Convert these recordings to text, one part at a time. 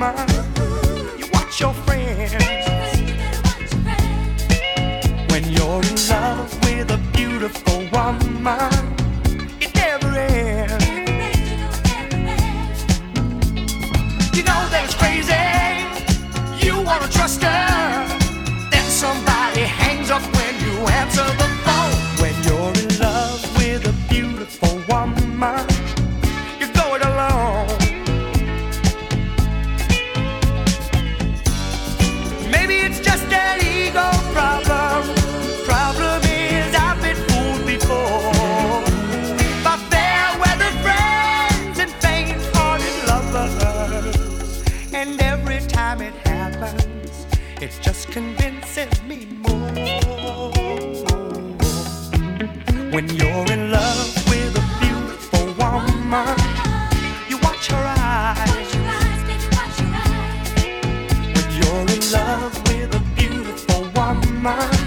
you watch your friends. When you're in love with a beautiful woman, it never ends. You know that it's crazy. You wanna trust her. Then somebody hangs up when you answer the phone. When you're in love with a beautiful woman. time it happens, it's just convinces me more. When you're in love with a beautiful woman, you watch her eyes. When you're in love with a beautiful woman.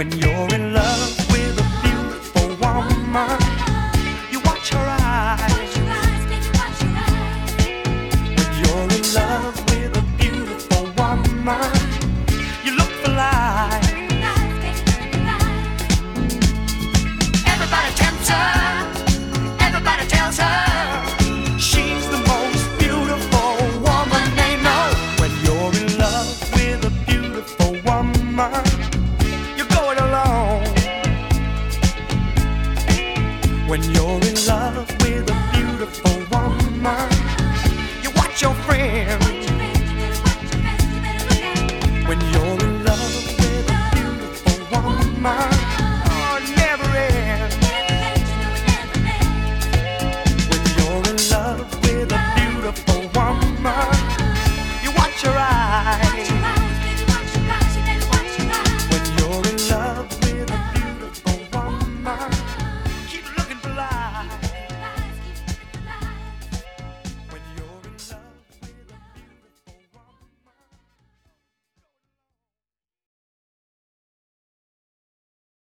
When you're in love with a beautiful woman, you watch her eyes. When you're in love with a beautiful woman, you look for life. Everybody tempts her, everybody tells her she's the most beautiful woman they know. When you're in love with a beautiful woman. when you're in love with a beautiful woman. You watch your friend. When you're in love with a beautiful woman.